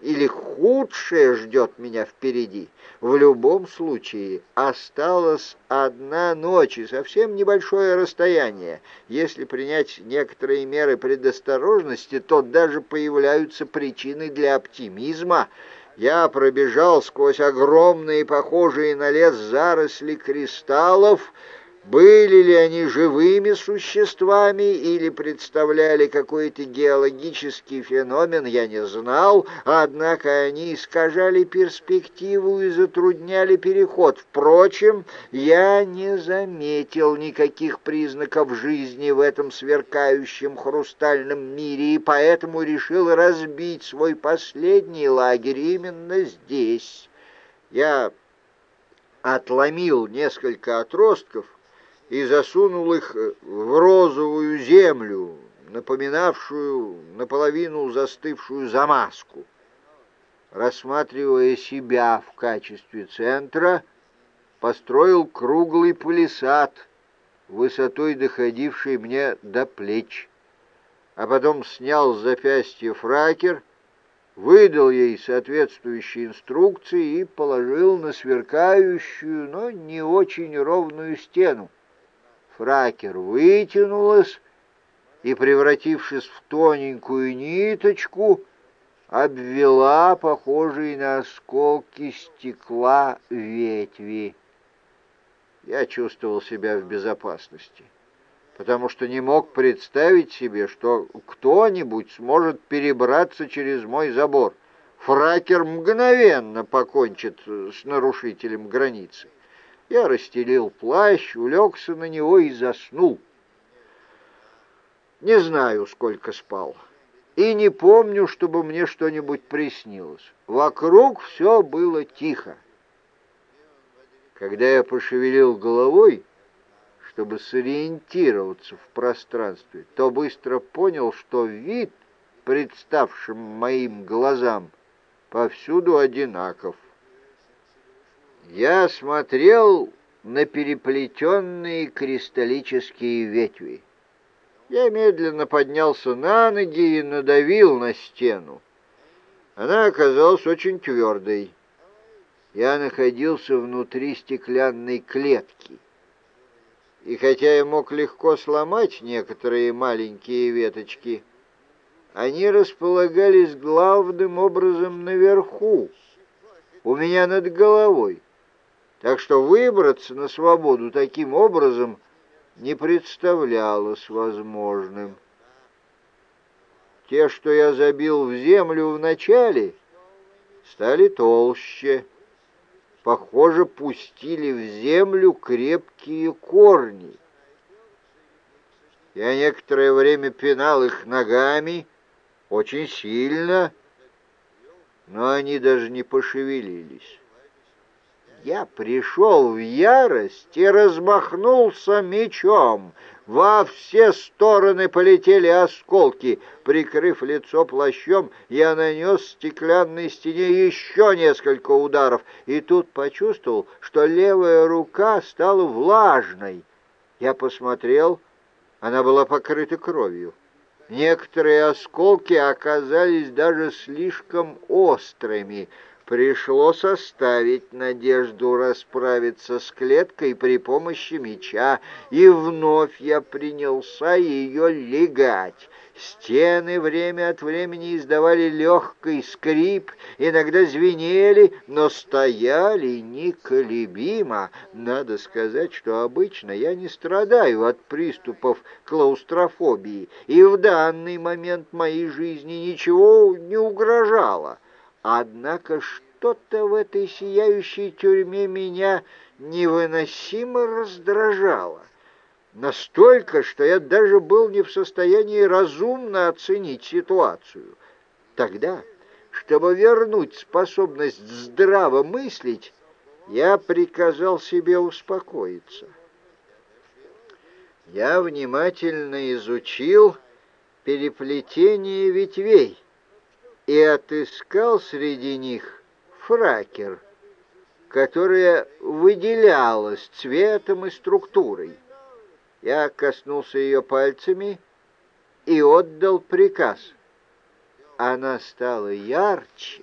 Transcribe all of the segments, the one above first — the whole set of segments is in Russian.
или худшее ждет меня впереди. В любом случае осталась одна ночь и совсем небольшое расстояние. Если принять некоторые меры предосторожности, то даже появляются причины для оптимизма. Я пробежал сквозь огромные, похожие на лес заросли кристаллов, были ли они живыми существами или представляли какой-то геологический феномен, я не знал, однако они искажали перспективу и затрудняли переход. Впрочем, я не заметил никаких признаков жизни в этом сверкающем хрустальном мире и поэтому решил разбить свой последний лагерь именно здесь. Я отломил несколько отростков, и засунул их в розовую землю, напоминавшую наполовину застывшую замазку. Рассматривая себя в качестве центра, построил круглый палисад, высотой доходивший мне до плеч, а потом снял с запястья фракер, выдал ей соответствующие инструкции и положил на сверкающую, но не очень ровную стену фракер вытянулась и, превратившись в тоненькую ниточку, обвела похожие на осколки стекла ветви. Я чувствовал себя в безопасности, потому что не мог представить себе, что кто-нибудь сможет перебраться через мой забор. Фракер мгновенно покончит с нарушителем границы. Я расстелил плащ, улегся на него и заснул. Не знаю, сколько спал, и не помню, чтобы мне что-нибудь приснилось. Вокруг все было тихо. Когда я пошевелил головой, чтобы сориентироваться в пространстве, то быстро понял, что вид, представшим моим глазам, повсюду одинаков. Я смотрел на переплетенные кристаллические ветви. Я медленно поднялся на ноги и надавил на стену. Она оказалась очень твердой. Я находился внутри стеклянной клетки. И хотя я мог легко сломать некоторые маленькие веточки, они располагались главным образом наверху, у меня над головой. Так что выбраться на свободу таким образом не представлялось возможным. Те, что я забил в землю вначале, стали толще. Похоже, пустили в землю крепкие корни. Я некоторое время пинал их ногами, очень сильно, но они даже не пошевелились. Я пришел в ярость и размахнулся мечом. Во все стороны полетели осколки. Прикрыв лицо плащом, я нанес стеклянной стене еще несколько ударов, и тут почувствовал, что левая рука стала влажной. Я посмотрел, она была покрыта кровью. Некоторые осколки оказались даже слишком острыми — Пришлось оставить надежду расправиться с клеткой при помощи меча, и вновь я принялся ее легать. Стены время от времени издавали легкий скрип, иногда звенели, но стояли неколебимо. Надо сказать, что обычно я не страдаю от приступов клаустрофобии, и в данный момент моей жизни ничего не угрожало. Однако что-то в этой сияющей тюрьме меня невыносимо раздражало. Настолько, что я даже был не в состоянии разумно оценить ситуацию. Тогда, чтобы вернуть способность здраво мыслить, я приказал себе успокоиться. Я внимательно изучил переплетение ветвей, и отыскал среди них фракер, которая выделялась цветом и структурой. Я коснулся ее пальцами и отдал приказ. она стала ярче,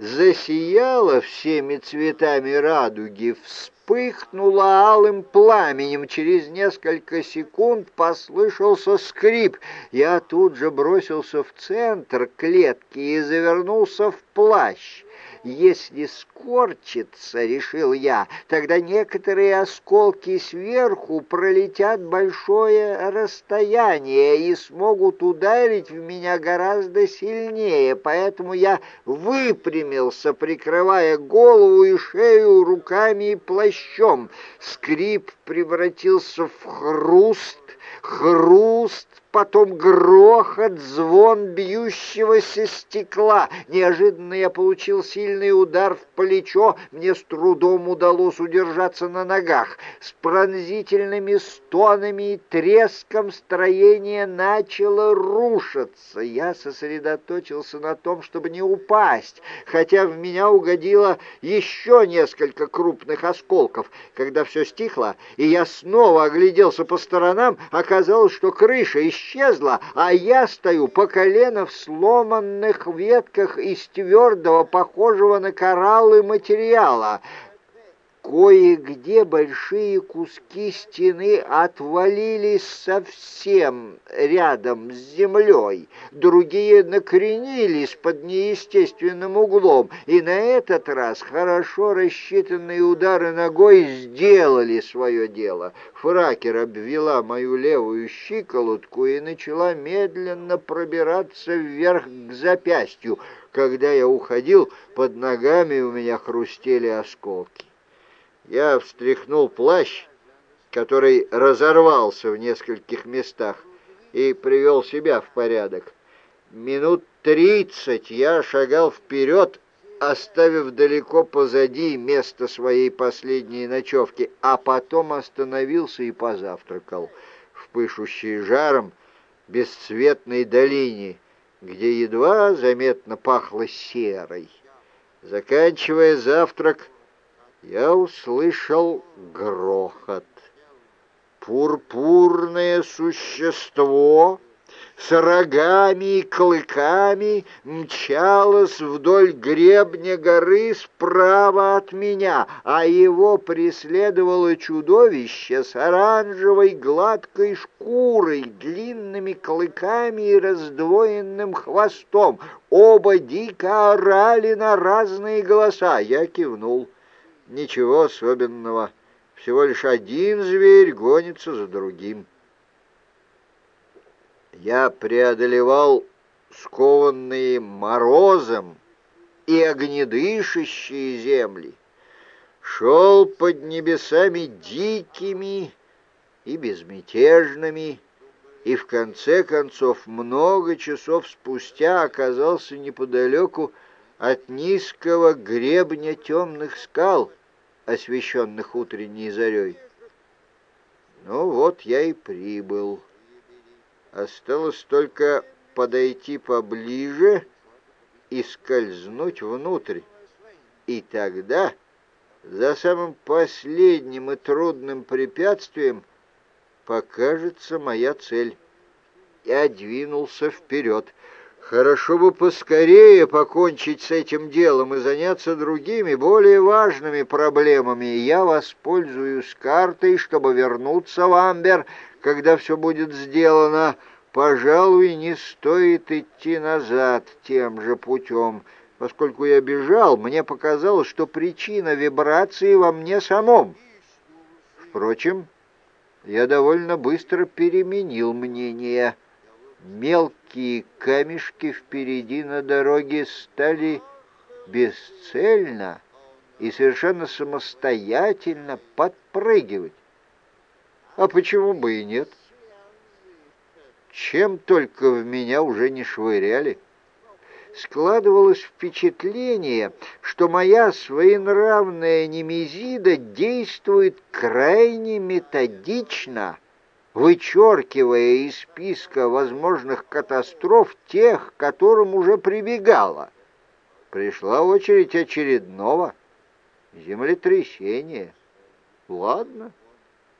засияла всеми цветами радуги, вспыхнула алым пламенем. Через несколько секунд послышался скрип. Я тут же бросился в центр клетки и завернулся в плащ. Если скорчится, решил я, тогда некоторые осколки сверху пролетят большое расстояние и смогут ударить в меня гораздо сильнее, поэтому я выпрямился, прикрывая голову и шею руками и плащом. Скрип превратился в хруст, хруст потом грохот, звон бьющегося стекла. Неожиданно я получил сильный удар в плечо, мне с трудом удалось удержаться на ногах. С пронзительными стонами и треском строение начало рушиться. Я сосредоточился на том, чтобы не упасть, хотя в меня угодило еще несколько крупных осколков. Когда все стихло, и я снова огляделся по сторонам, оказалось, что крыша исчезла, исчезла, а я стою по колено в сломанных ветках из твердого, похожего на кораллы материала. Кое-где большие куски стены отвалились совсем рядом с землей, другие накренились под неестественным углом, и на этот раз хорошо рассчитанные удары ногой сделали свое дело. Фракер обвела мою левую щиколотку и начала медленно пробираться вверх к запястью. Когда я уходил, под ногами у меня хрустели осколки. Я встряхнул плащ, который разорвался в нескольких местах, и привел себя в порядок. Минут тридцать я шагал вперед, оставив далеко позади место своей последней ночевки, а потом остановился и позавтракал в пышущей жаром бесцветной долине, где едва заметно пахло серой. Заканчивая завтрак, я услышал грохот. Пурпурное существо с рогами и клыками мчалось вдоль гребня горы справа от меня, а его преследовало чудовище с оранжевой гладкой шкурой, длинными клыками и раздвоенным хвостом. Оба дико орали на разные голоса. Я кивнул. Ничего особенного. Всего лишь один зверь гонится за другим. Я преодолевал скованные морозом и огнедышащие земли, шел под небесами дикими и безмятежными, и в конце концов много часов спустя оказался неподалеку от низкого гребня темных скал — освещенных утренней зарей. Ну вот я и прибыл. Осталось только подойти поближе и скользнуть внутрь. И тогда, за самым последним и трудным препятствием, покажется моя цель. Я двинулся вперед — Хорошо бы поскорее покончить с этим делом и заняться другими, более важными проблемами. Я воспользуюсь картой, чтобы вернуться в Амбер, когда все будет сделано. Пожалуй, не стоит идти назад тем же путем. Поскольку я бежал, мне показалось, что причина вибрации во мне самом. Впрочем, я довольно быстро переменил мнение мелкие камешки впереди на дороге стали бесцельно и совершенно самостоятельно подпрыгивать. А почему бы и нет? Чем только в меня уже не швыряли. Складывалось впечатление, что моя своенравная немезида действует крайне методично — вычеркивая из списка возможных катастроф тех, к которым уже прибегала. Пришла очередь очередного землетрясения. Ладно,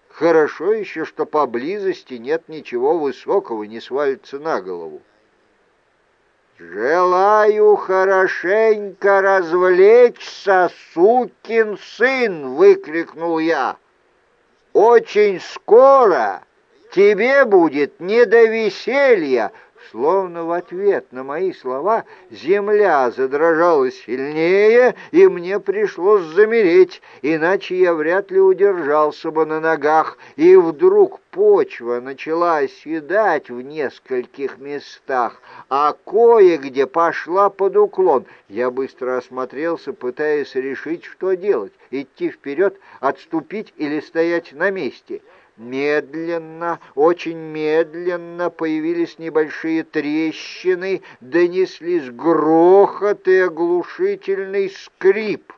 хорошо еще, что поблизости нет ничего высокого, не свалится на голову. «Желаю хорошенько развлечься, сукин сын!» — выкрикнул я. «Очень скоро тебе будет не до веселья!» Словно в ответ на мои слова земля задрожала сильнее, и мне пришлось замереть, иначе я вряд ли удержался бы на ногах. И вдруг почва начала оседать в нескольких местах, а кое-где пошла под уклон. Я быстро осмотрелся, пытаясь решить, что делать — идти вперед, отступить или стоять на месте — Медленно, очень медленно появились небольшие трещины, донеслись грохот и оглушительный скрип.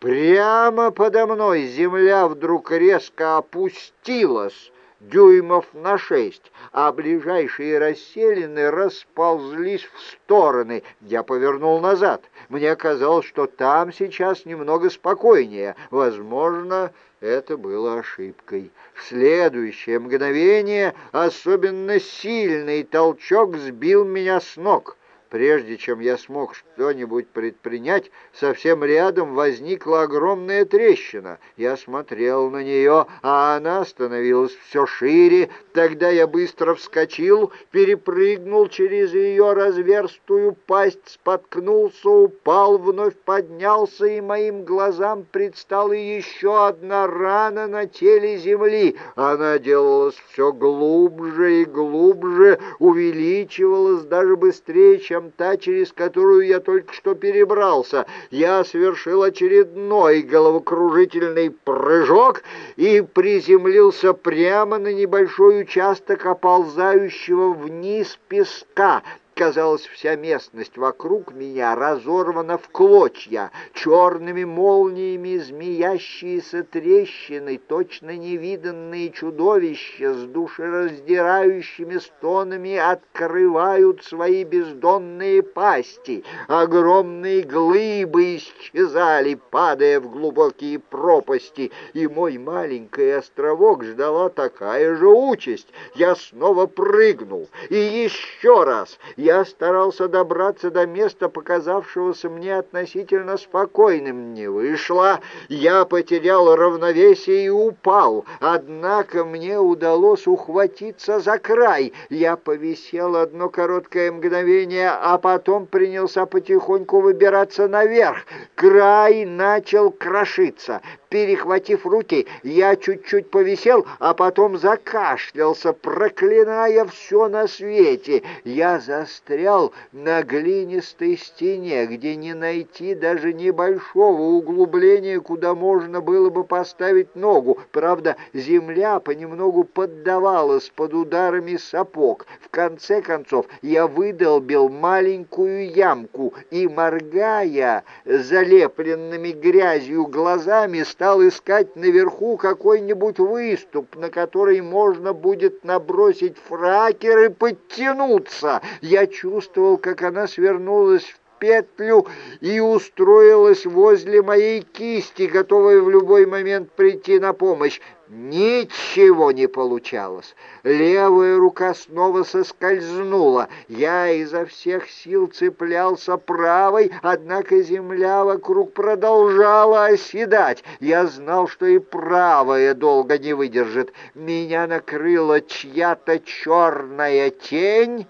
Прямо подо мной земля вдруг резко опустилась, дюймов на шесть, а ближайшие расселены расползлись в стороны. Я повернул назад. Мне казалось, что там сейчас немного спокойнее. Возможно, это было ошибкой. В следующее мгновение особенно сильный толчок сбил меня с ног. Прежде чем я смог что-нибудь предпринять, совсем рядом возникла огромная трещина. Я смотрел на нее, а она становилась все шире. Тогда я быстро вскочил, перепрыгнул через ее разверстую пасть, споткнулся, упал, вновь поднялся, и моим глазам предстала еще одна рана на теле земли. Она делалась все глубже и глубже, увеличивалась даже быстрее, чем чем та, через которую я только что перебрался. Я совершил очередной головокружительный прыжок и приземлился прямо на небольшой участок оползающего вниз песка, Казалось, вся местность вокруг меня разорвана в клочья, черными молниями змеящиеся трещины, точно невиданные чудовища с душераздирающими стонами открывают свои бездонные пасти. Огромные глыбы исчезали, падая в глубокие пропасти, и мой маленький островок ждала такая же участь. Я снова прыгнул, и еще раз — я старался добраться до места, показавшегося мне относительно спокойным. Не вышло. Я потерял равновесие и упал. Однако мне удалось ухватиться за край. Я повисел одно короткое мгновение, а потом принялся потихоньку выбираться наверх. Край начал крошиться. Перехватив руки, я чуть-чуть повисел, а потом закашлялся, проклиная все на свете. Я застрял на глинистой стене, где не найти даже небольшого углубления, куда можно было бы поставить ногу. Правда, земля понемногу поддавалась под ударами сапог. В конце концов, я выдолбил маленькую ямку и, моргая залепленными грязью глазами, стал искать наверху какой-нибудь выступ, на который можно будет набросить фракер и подтянуться. Я чувствовал, как она свернулась в петлю и устроилась возле моей кисти, готовая в любой момент прийти на помощь. Ничего не получалось. Левая рука снова соскользнула. Я изо всех сил цеплялся правой, однако земля вокруг продолжала оседать. Я знал, что и правая долго не выдержит. Меня накрыла чья-то черная тень.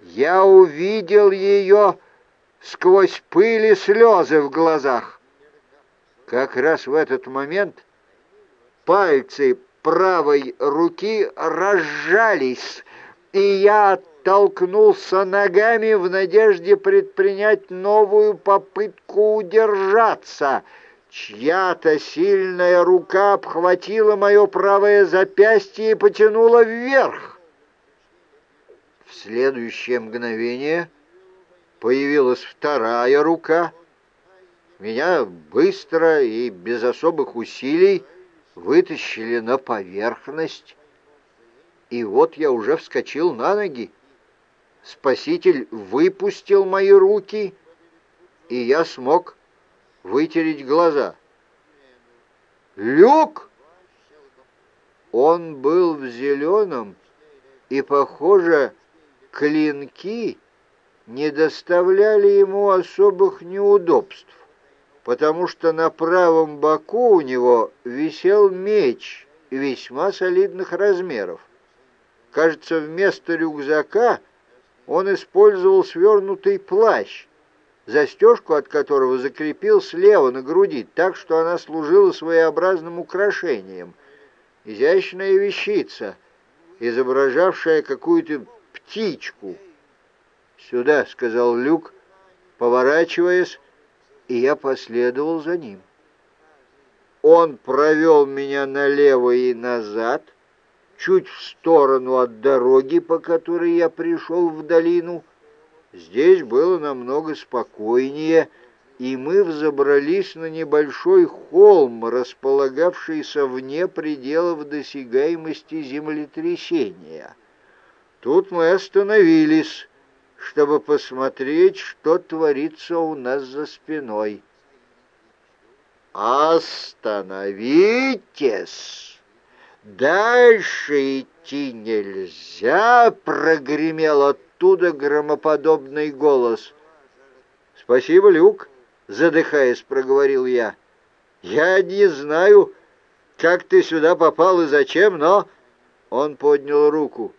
Я увидел ее сквозь пыль и слезы в глазах. Как раз в этот момент Пальцы правой руки разжались, и я оттолкнулся ногами в надежде предпринять новую попытку удержаться. Чья-то сильная рука обхватила мое правое запястье и потянула вверх. В следующее мгновение появилась вторая рука. Меня быстро и без особых усилий вытащили на поверхность, и вот я уже вскочил на ноги. Спаситель выпустил мои руки, и я смог вытереть глаза. «Люк!» Он был в зеленом, и, похоже, клинки не доставляли ему особых неудобств, потому что на правом боку у него висел меч весьма солидных размеров. Кажется, вместо рюкзака он использовал свернутый плащ, застежку от которого закрепил слева на груди, так что она служила своеобразным украшением. Изящная вещица, изображавшая какую-то птичку. «Сюда», — сказал Люк, поворачиваясь, и я последовал за ним. Он провел меня налево и назад, чуть в сторону от дороги, по которой я пришел в долину. Здесь было намного спокойнее, и мы взобрались на небольшой холм, располагавшийся вне пределов досягаемости землетрясения. Тут мы остановились, чтобы посмотреть, что творится у нас за спиной. «Остановитесь! Дальше идти нельзя!» — прогремел оттуда громоподобный голос. «Спасибо, Люк!» — задыхаясь, проговорил я. «Я не знаю, как ты сюда попал и зачем, но...» Он поднял руку.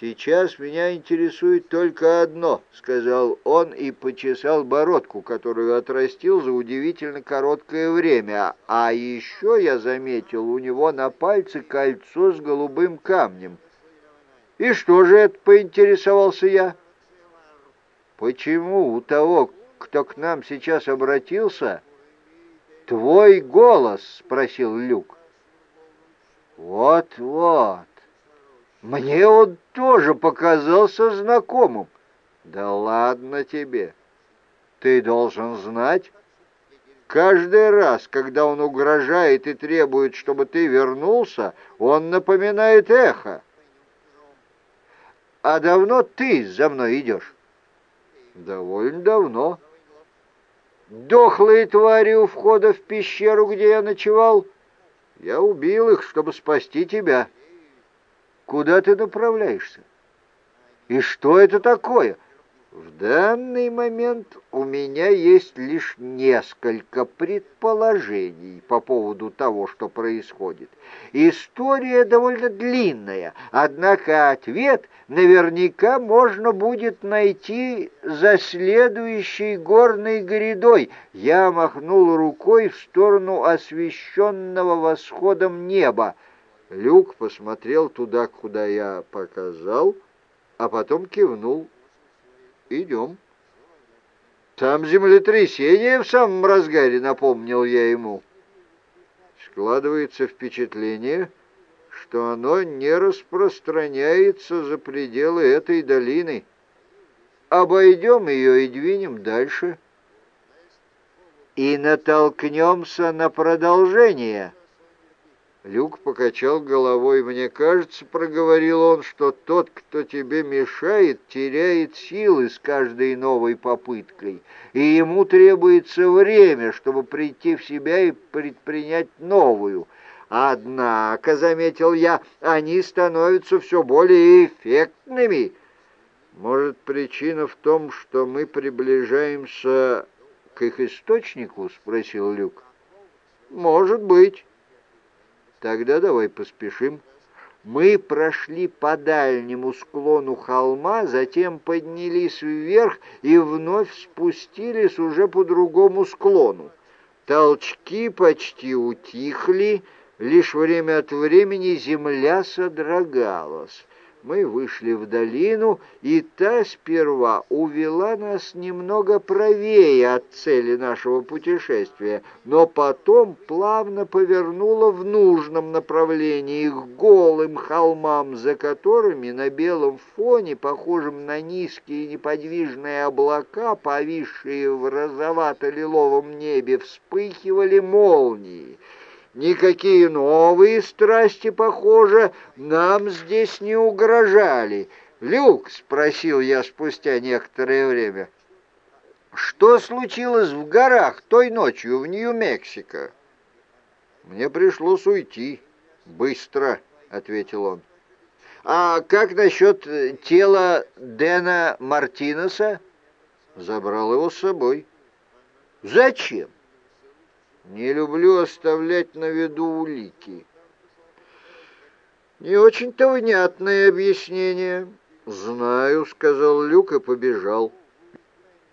«Сейчас меня интересует только одно», — сказал он и почесал бородку, которую отрастил за удивительно короткое время. А еще я заметил у него на пальце кольцо с голубым камнем. «И что же это?» — поинтересовался я. «Почему у того, кто к нам сейчас обратился, твой голос?» — спросил Люк. «Вот-вот». Мне он тоже показался знакомым. Да ладно тебе. Ты должен знать. Каждый раз, когда он угрожает и требует, чтобы ты вернулся, он напоминает эхо. А давно ты за мной идешь? Довольно давно. Дохлые твари у входа в пещеру, где я ночевал, я убил их, чтобы спасти тебя. Куда ты направляешься? И что это такое? В данный момент у меня есть лишь несколько предположений по поводу того, что происходит. История довольно длинная, однако ответ наверняка можно будет найти за следующей горной грядой. Я махнул рукой в сторону освещенного восходом неба. Люк посмотрел туда, куда я показал, а потом кивнул. «Идем». «Там землетрясение в самом разгаре», — напомнил я ему. Складывается впечатление, что оно не распространяется за пределы этой долины. Обойдем ее и двинем дальше. И натолкнемся на продолжение. Люк покачал головой. «Мне кажется, — проговорил он, — что тот, кто тебе мешает, теряет силы с каждой новой попыткой, и ему требуется время, чтобы прийти в себя и предпринять новую. Однако, — заметил я, — они становятся все более эффектными. Может, причина в том, что мы приближаемся к их источнику? — спросил Люк. «Может быть». Тогда давай поспешим. Мы прошли по дальнему склону холма, затем поднялись вверх и вновь спустились уже по другому склону. Толчки почти утихли, лишь время от времени земля содрогалась мы вышли в долину, и та сперва увела нас немного правее от цели нашего путешествия, но потом плавно повернула в нужном направлении к голым холмам, за которыми на белом фоне, похожем на низкие неподвижные облака, повисшие в розовато-лиловом небе, вспыхивали молнии. Никакие новые страсти, похоже, нам здесь не угрожали. «Люк», — спросил я спустя некоторое время, — «что случилось в горах той ночью в Нью-Мексико?» «Мне пришлось уйти. Быстро», — ответил он. А как насчет тела Дэна Мартинеса? Забрал его с собой. Зачем? Не люблю оставлять на виду улики. Не очень-то внятное объяснение. Знаю, сказал Люк и побежал.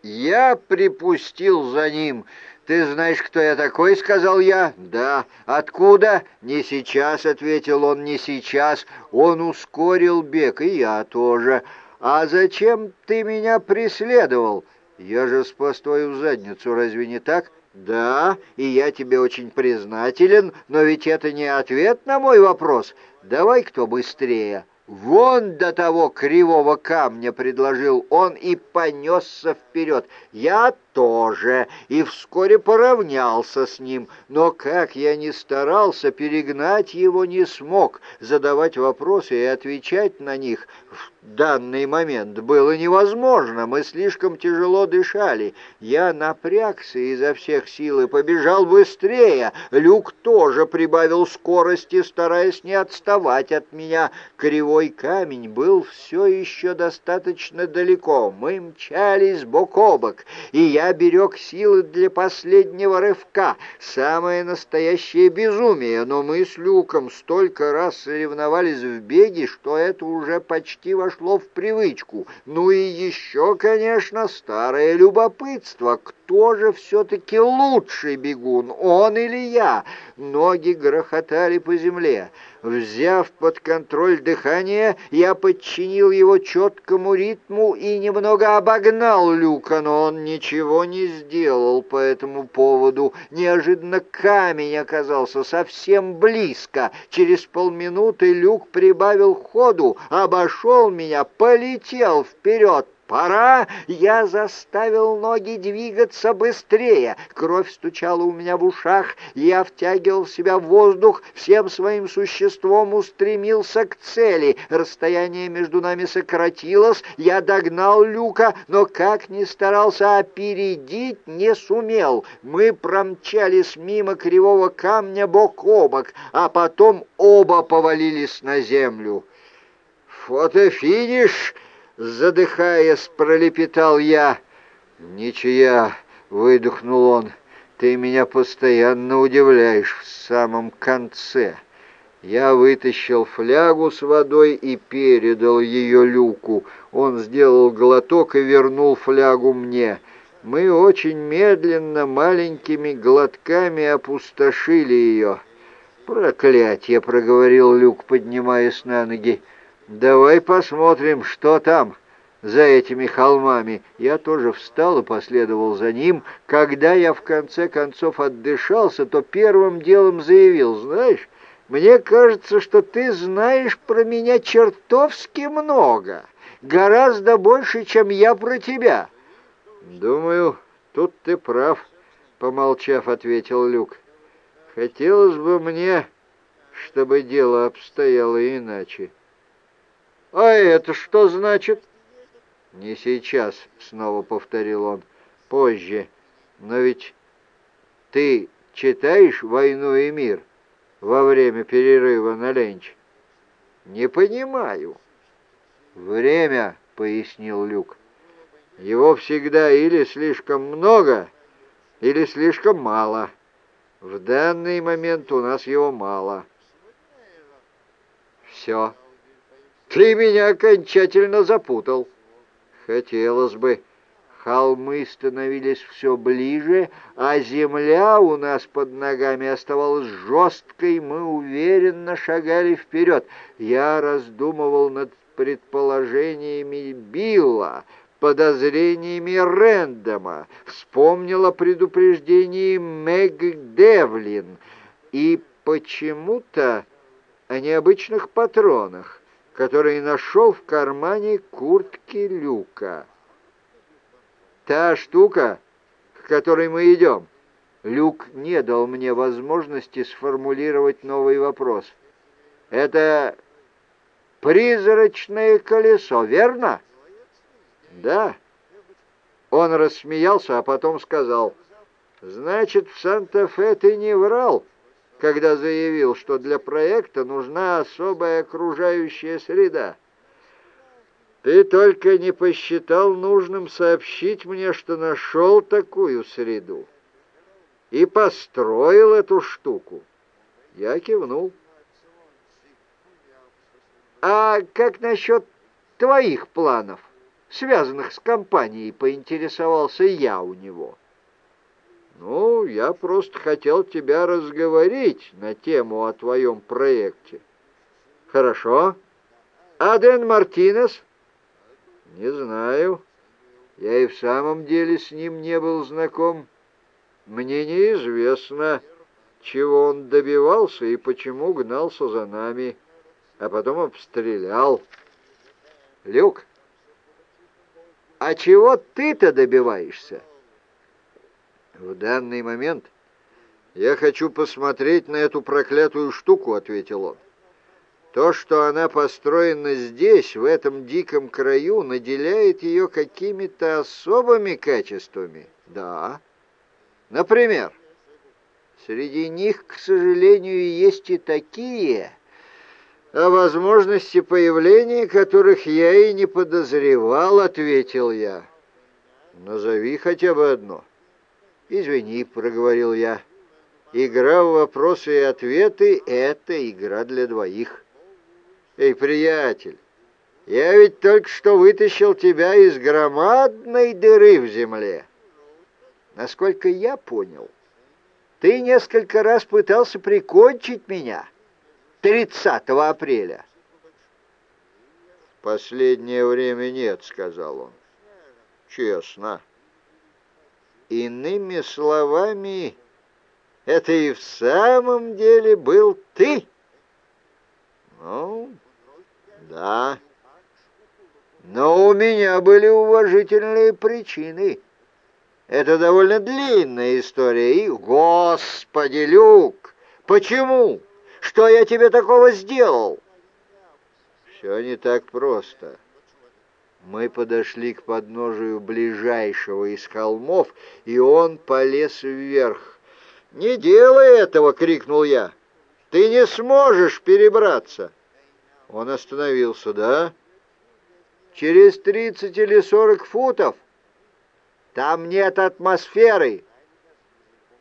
Я припустил за ним. «Ты знаешь, кто я такой?» — сказал я. «Да». «Откуда?» «Не сейчас», — ответил он, — «не сейчас». Он ускорил бег, и я тоже. «А зачем ты меня преследовал?» «Я же спас твою задницу, разве не так?» «Да, и я тебе очень признателен, но ведь это не ответ на мой вопрос. Давай кто быстрее». «Вон до того кривого камня!» — предложил он и понесся вперед. «Я тоже, и вскоре поравнялся с ним, но как я ни старался, перегнать его не смог. Задавать вопросы и отвечать на них в данный момент было невозможно, мы слишком тяжело дышали. Я напрягся изо всех сил и побежал быстрее. Люк тоже прибавил скорости, стараясь не отставать от меня. Кривой камень был все еще достаточно далеко. Мы мчались бок о бок, и я я берег силы для последнего рывка. Самое настоящее безумие, но мы с Люком столько раз соревновались в беге, что это уже почти вошло в привычку. Ну и еще, конечно, старое любопытство. Кто же все-таки лучший бегун, он или я? Ноги грохотали по земле. Взяв под контроль дыхание, я подчинил его четкому ритму и немного обогнал Люка, но он ничего не сделал по этому поводу. Неожиданно камень оказался совсем близко. Через полминуты Люк прибавил ходу, обошел меня, полетел вперед, «Пора!» Я заставил ноги двигаться быстрее. Кровь стучала у меня в ушах. Я втягивал в себя воздух, всем своим существом устремился к цели. Расстояние между нами сократилось. Я догнал Люка, но как ни старался опередить, не сумел. Мы промчались мимо кривого камня бок о бок, а потом оба повалились на землю. «Фотофиниш!» Задыхаясь, пролепетал я. «Ничья!» — выдохнул он. «Ты меня постоянно удивляешь в самом конце». Я вытащил флягу с водой и передал ее Люку. Он сделал глоток и вернул флягу мне. Мы очень медленно, маленькими глотками опустошили ее. «Проклятье!» — проговорил Люк, поднимаясь на ноги. «Давай посмотрим, что там за этими холмами». Я тоже встал и последовал за ним. Когда я в конце концов отдышался, то первым делом заявил, «Знаешь, мне кажется, что ты знаешь про меня чертовски много, гораздо больше, чем я про тебя». «Думаю, тут ты прав», — помолчав, ответил Люк. «Хотелось бы мне, чтобы дело обстояло иначе». «А это что значит?» «Не сейчас», — снова повторил он, — «позже. Но ведь ты читаешь «Войну и мир» во время перерыва на ленч?» «Не понимаю». «Время», — пояснил Люк. «Его всегда или слишком много, или слишком мало. В данный момент у нас его мало». «Все». Ты меня окончательно запутал. Хотелось бы. Холмы становились все ближе, а земля у нас под ногами оставалась жесткой, мы уверенно шагали вперед. Я раздумывал над предположениями Билла, подозрениями Рэндома, вспомнил о предупреждении Мэг Девлин и почему-то о необычных патронах который нашел в кармане куртки Люка. «Та штука, к которой мы идем». Люк не дал мне возможности сформулировать новый вопрос. «Это призрачное колесо, верно?» «Да». Он рассмеялся, а потом сказал, «Значит, в Санта-Фе ты не врал, когда заявил, что для проекта нужна особая окружающая среда. Ты только не посчитал нужным сообщить мне, что нашел такую среду и построил эту штуку. Я кивнул. А как насчет твоих планов, связанных с компанией, поинтересовался я у него. Ну, я просто хотел тебя разговорить на тему о твоем проекте. Хорошо. А Дэн Мартинес? Не знаю. Я и в самом деле с ним не был знаком. Мне неизвестно, чего он добивался и почему гнался за нами, а потом обстрелял. Люк, а чего ты-то добиваешься? В данный момент я хочу посмотреть на эту проклятую штуку, ответил он. То, что она построена здесь, в этом диком краю, наделяет ее какими-то особыми качествами. Да. Например, среди них, к сожалению, есть и такие, о возможности появления которых я и не подозревал, ответил я. Назови хотя бы одно. Извини, проговорил я. Игра в вопросы и ответы — это игра для двоих. «Эй, приятель, я ведь только что вытащил тебя из громадной дыры в земле. Насколько я понял, ты несколько раз пытался прикончить меня 30 апреля». «Последнее время нет», — сказал он. «Честно». Иными словами, это и в самом деле был ты. Ну, да. Но у меня были уважительные причины. Это довольно длинная история. И, господи, Люк, почему? Что я тебе такого сделал? Все не так просто. Мы подошли к подножию ближайшего из холмов, и он полез вверх. «Не делай этого!» — крикнул я. «Ты не сможешь перебраться!» Он остановился, да? Через тридцать или сорок футов. Там нет атмосферы.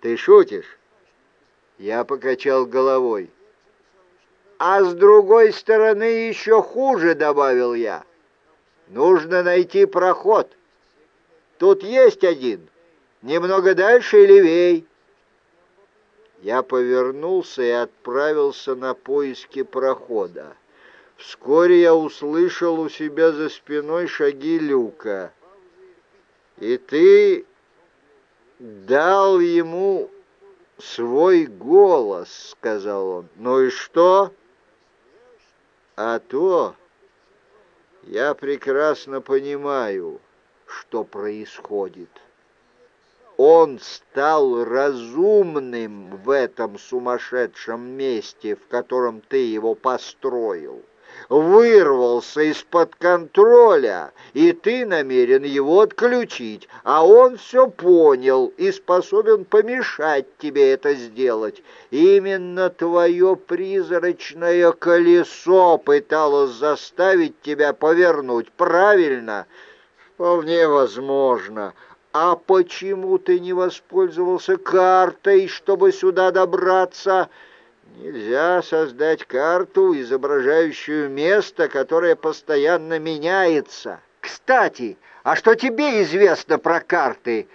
Ты шутишь? Я покачал головой. А с другой стороны еще хуже, добавил я. Нужно найти проход. Тут есть один, немного дальше и левей. Я повернулся и отправился на поиски прохода. Вскоре я услышал у себя за спиной шаги Люка. «И ты дал ему свой голос», — сказал он. «Ну и что?» «А то я прекрасно понимаю, что происходит». Он стал разумным в этом сумасшедшем месте, в котором ты его построил вырвался из-под контроля, и ты намерен его отключить, а он все понял и способен помешать тебе это сделать. Именно твое призрачное колесо пыталось заставить тебя повернуть, правильно? Вполне возможно. А почему ты не воспользовался картой, чтобы сюда добраться?» Нельзя создать карту, изображающую место, которое постоянно меняется. Кстати, а что тебе известно про карты?